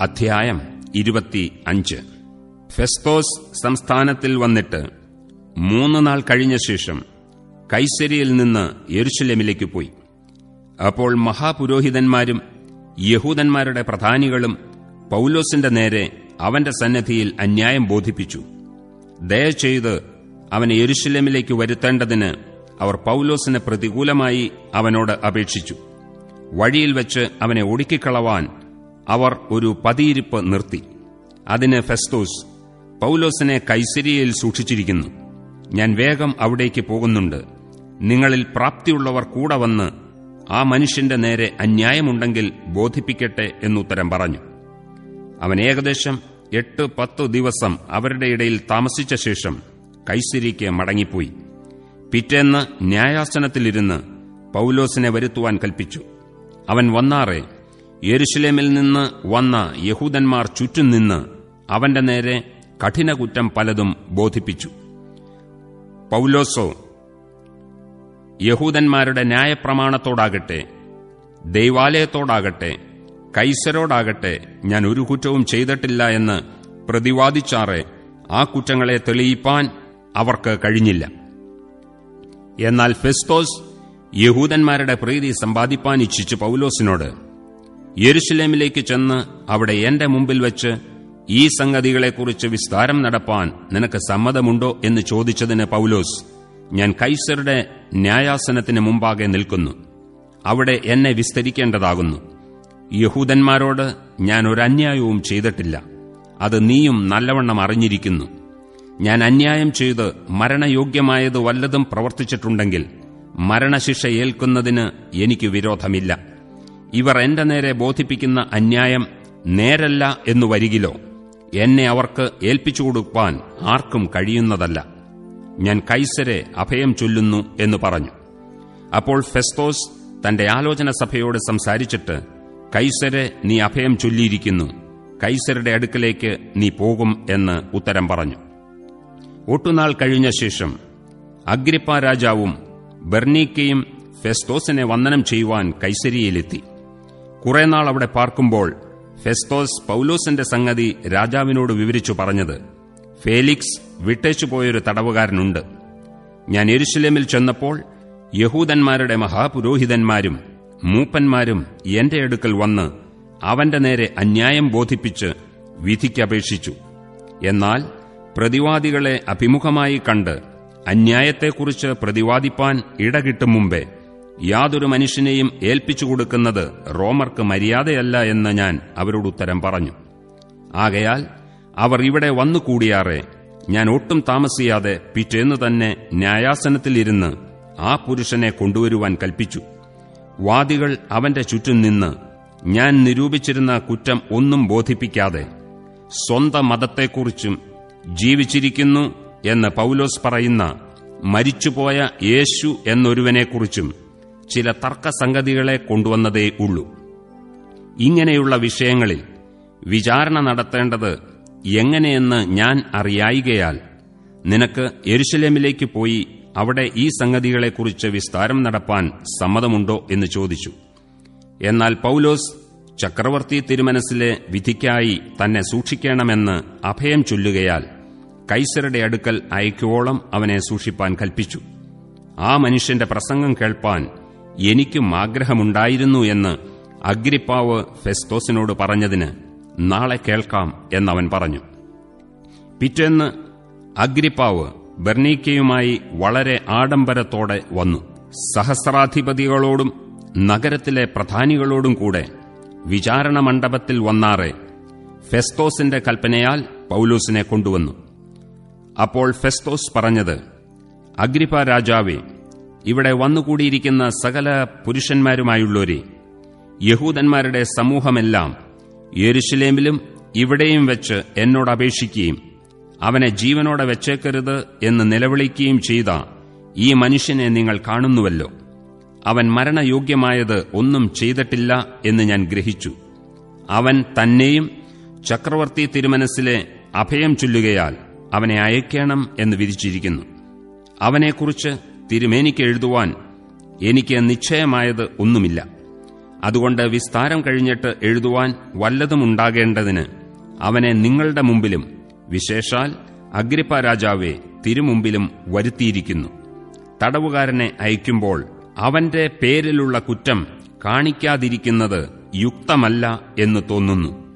അധ്യായം ഇരുപത്തി അഞ്ച്. ഫെസ്തോസ് സംസ്ഥാനത്തിൽ വന്നിട്ട് മൂന്ന് നാൾ കഴിഞ്ഞ ശേഷം കൈസരിയിൽ നിന്ന് യെരുശലേമിലേക്ക് പോയി. അപ്പോൾ മഹാപുരോഹിതന്മാരും യഹൂദന്മാരുടെ പ്രധാനികളും പൌലോസിന്റെ നേരെ അവന്റെ സന്നദ്ധിയിൽ അന്യായം ബോധിപ്പിച്ചു. ദയചെയ്ത് അവനെ യെരുശലേമിലേക്ക് വരുത്തേണ്ടതിന് അവർ പൌലോസിന് പ്രതികൂലമായി അവനോട് അപേക്ഷിച്ചു. വഴിയിൽ വെച്ച് അവനെ ഒടുക്കിക്കളവാൻ അവർ ഒരു പതിയിരിപ്പ് നിർത്തി. അതിന് ഫെസ്തോസ് പൌലോസിനെ കൈസരിയയിൽ സൂക്ഷിച്ചിരിക്കുന്നു. ഞാൻ വേഗം അവിടേക്ക് പോകുന്നുണ്ട്. നിങ്ങളിൽ പ്രാപ്തിയുള്ളവർ കൂടെ വന്ന് ആ മനുഷ്യന്റെ നേരെ അന്യായമുണ്ടെങ്കിൽ ബോധിപ്പിക്കട്ടെ എന്നുത്തരം പറഞ്ഞു. അവൻ ഏകദേശം എട്ട് പത്തു ദിവസം അവരുടെ ഇടയിൽ താമസിച്ച ശേഷം കൈസരിക്ക് മടങ്ങിപ്പോയി. പിറ്റേന്ന് ന്യായാസനത്തിലിരുന്ന് പൌലോസിനെ വരുത്തുവാൻ കൽപ്പിച്ചു. അവൻ വന്നാറെ യെരുഷലേമിൽ നിന്ന് വന്ന യഹൂദന്മാർ ചുറ്റും നിന്ന് അവന്റെ നേരെ കഠിനകുറ്റം പലതും ബോധിപ്പിച്ചു. പൗലോസോ യഹൂദന്മാരുടെ ന്യായപ്രമാണത്തോടാകട്ടെ ദൈവാലയത്തോടാകട്ടെ കൈസരോടാകട്ടെ ഞാൻ ഒരു കുറ്റവും ചെയ്തിട്ടില്ല എന്ന് പ്രതിവാദിച്ചാറെ ആ കുറ്റങ്ങളെ തെളിയിപ്പാൻ അവർക്ക് കഴിഞ്ഞില്ല. എന്നാൽ ഫെസ്തോസ് യഹൂദന്മാരുടെ പ്രീതി സമ്പാദിപ്പാൻ ഇച്ഛിച്ചു പൌലോസിനോട് യെരുഷലേമിലേക്ക് ചെന്ന് അവിടെ എന്റെ മുമ്പിൽ വെച്ച് ഈ സംഗതികളെക്കുറിച്ച് വിസ്താരം നടപ്പാൻ നിനക്ക് സമ്മതമുണ്ടോ എന്ന് ചോദിച്ചതിന് പൗലോസ് ഞാൻ കൈസറുടെ ന്യായാസനത്തിന് മുമ്പാകെ നിൽക്കുന്നു. അവിടെ എന്നെ വിസ്തരിക്കേണ്ടതാകുന്നു. യഹൂദന്മാരോട് ഞാൻ ഒരു അന്യായവും ചെയ്തിട്ടില്ല. അത് നീയും നല്ലവണ്ണം അറിഞ്ഞിരിക്കുന്നു. ഞാൻ അന്യായം ചെയ്ത് മരണയോഗ്യമായത് വല്ലതും പ്രവർത്തിച്ചിട്ടുണ്ടെങ്കിൽ മരണശിക്ഷ ഏൽക്കുന്നതിന് എനിക്ക് വിരോധമില്ല. ഇവർ എന്റെ നേരെ ബോധിപ്പിക്കുന്ന അന്യായം നേരല്ല എന്നു വരികിലോ? എന്നെ അവർക്ക് ഏൽപ്പിച്ചു കൊടുക്കാൻ ആർക്കും കഴിയുന്നതല്ല. ഞാൻ കൈസരെ അഭയം ചൊല്ലുന്നു എന്ന് പറഞ്ഞു. അപ്പോൾ ഫെസ്തോസ് തന്റെ ആലോചന സഭയോട് സംസാരിച്ചിട്ട് കൈസരെ നീ അഭയം ചൊല്ലിയിരിക്കുന്നു. കൈസരുടെ അടുക്കലേക്ക് നീ പോകും എന്ന് ഉത്തരം പറഞ്ഞു. ഒട്ടുനാൾ കഴിഞ്ഞ ശേഷം അഗ്രിപ്പ രാജാവും ബെർണീക്കയും ഫെസ്തോസിനെ വന്ദനം ചെയ്യുവാൻ കൈസരിയിലെത്തി കുറെ നാൾ അവിടെ പാർക്കുമ്പോൾ ഫെസ്തോസ് പൌലോസിന്റെ സംഗതി രാജാവിനോട് വിവരിച്ചു പറഞ്ഞത്. ഫേലിക്സ് വിട്ടേച്ചുപോയൊരു തടവുകാരനുണ്ട്. ഞാൻ എരുശലേമിൽ ചെന്നപ്പോൾ യഹൂദന്മാരുടെ മഹാപുരോഹിതന്മാരും മൂപ്പന്മാരും എന്റെ അടുക്കൽ വന്ന് അവന്റെ നേരെ അന്യായം ബോധിപ്പിച്ച് വിധിക്കപേക്ഷിച്ചു എന്നാൽ പ്രതിവാദികളെ അഭിമുഖമായി കണ്ട് അന്യായത്തെക്കുറിച്ച് പ്രതിവാദിപ്പാൻ ഇടകിട്ടും മുമ്പേ യാതൊരു മനുഷ്യനെയും ഏൽപ്പിച്ചു കൊടുക്കുന്നത് റോമർക്ക് മര്യാദയല്ല എന്ന് ഞാൻ അവരോട് ഉത്തരം പറഞ്ഞു. ആകയാൽ അവർ ഇവിടെ വന്നുകൂടിയാറെ ഞാൻ ഒട്ടും താമസിയാതെ പിറ്റേന്ന് തന്നെ ന്യായാസനത്തിലിരുന്ന് ആ പുരുഷനെ കൊണ്ടുവരുവാൻ കൽപ്പിച്ചു. വാദികൾ അവന്റെ ചുറ്റും നിന്ന് ഞാൻ നിരൂപിച്ചിരുന്ന കുറ്റം ഒന്നും ബോധിപ്പിക്കാതെ സ്വന്തം മതത്തെക്കുറിച്ചും ജീവിച്ചിരിക്കുന്നു എന്ന് പൌലോസ് പറയുന്ന മരിച്ചുപോയ യേശു എന്നൊരുവനെക്കുറിച്ചും ചില തർക്കസംഗതികളെ കൊണ്ടുവന്നതേ ഉള്ളൂ. ഇങ്ങനെയുള്ള വിഷയങ്ങളിൽ വിചാരണ നടത്തേണ്ടത് എങ്ങനെയെന്ന് ഞാൻ അറിയായികയാൽ നിനക്ക് എരുശലേമിലേക്ക് പോയി അവിടെ ഈ സംഗതികളെക്കുറിച്ച് വിസ്താരം നടപ്പാൻ സമ്മതമുണ്ടോ എന്ന് ചോദിച്ചു. എന്നാൽ പൌലോസ് ചക്രവർത്തി തിരുമനസിലെ വിധിക്കായി തന്നെ സൂക്ഷിക്കണമെന്ന് അഭയം ചൊല്ലുകയാൽ കൈസരുടെ അടുക്കൽ അയക്കുവോളം അവനെ സൂക്ഷിപ്പാൻ കൽപ്പിച്ചു. ആ മനുഷ്യന്റെ പ്രസംഗം കേൾപ്പാൻ എനിക്കും ആഗ്രഹമുണ്ടായിരുന്നു എന്ന് അഗ്രിപ്പാവ് ഫെസ്തോസിനോട് പറഞ്ഞതിന് നാളെ കേൾക്കാം എന്നവൻ പറഞ്ഞു. പിറ്റേന്ന് അഗ്രിപ്പാവ് ബെർണീക്കയുമായി വളരെ ആഡംബരത്തോടെ വന്നു. സഹസ്രാധിപതികളോടും നഗരത്തിലെ പ്രധാനികളോടും കൂടെ വിചാരണ മണ്ഡപത്തിൽ വന്നാറെ ഫെസ്തോസിന്റെ കൽപ്പനയാൽ പൌലൂസിനെ കൊണ്ടുവന്നു. അപ്പോൾ ഫെസ്തോസ് പറഞ്ഞത് അഗ്രിപ്പ രാജാവേ ഇവിടെ വന്നുകൂടിയിരിക്കുന്ന സകല പുരുഷന്മാരുമായുള്ളവരെ യഹൂദന്മാരുടെ സമൂഹമെല്ലാം യെരുഷലേമിലും ഇവിടെയും വെച്ച് എന്നോട് അപേക്ഷിക്കുകയും അവനെ ജീവനോടെ വെച്ചേക്കരുത് എന്ന് നിലവിളിക്കുകയും ചെയ്ത ഈ മനുഷ്യനെ നിങ്ങൾ കാണുന്നുവല്ലോ. അവൻ മരണയോഗ്യമായത് ഒന്നും ചെയ്തിട്ടില്ല എന്ന് ഞാൻ ഗ്രഹിച്ചു. അവൻ തന്നെയും ചക്രവർത്തി തിരുമനസ്സിലെ അഭയം ചൊല്ലുകയാൽ അവനെ അയക്കണം എന്ന് വിധിച്ചിരിക്കുന്നു. അവനെക്കുറിച്ച് തിരുമേനിക്ക് എഴുതുവാൻ എനിക്ക് നിശ്ചയമായത് ഒന്നുമില്ല. അതുകൊണ്ട് വിസ്താരം കഴിഞ്ഞിട്ട് എഴുതുവാൻ വല്ലതുമുണ്ടാകേണ്ടതിന് അവനെ നിങ്ങളുടെ മുമ്പിലും വിശേഷാൽ അഗ്രിപ്പ രാജാവെ തിരുമുമ്പിലും വരുത്തിയിരിക്കുന്നു. തടവുകാരനെ അയക്കുമ്പോൾ അവന്റെ പേരിലുള്ള കുറ്റം കാണിക്കാതിരിക്കുന്നത് യുക്തമല്ല എന്ന് തോന്നുന്നു.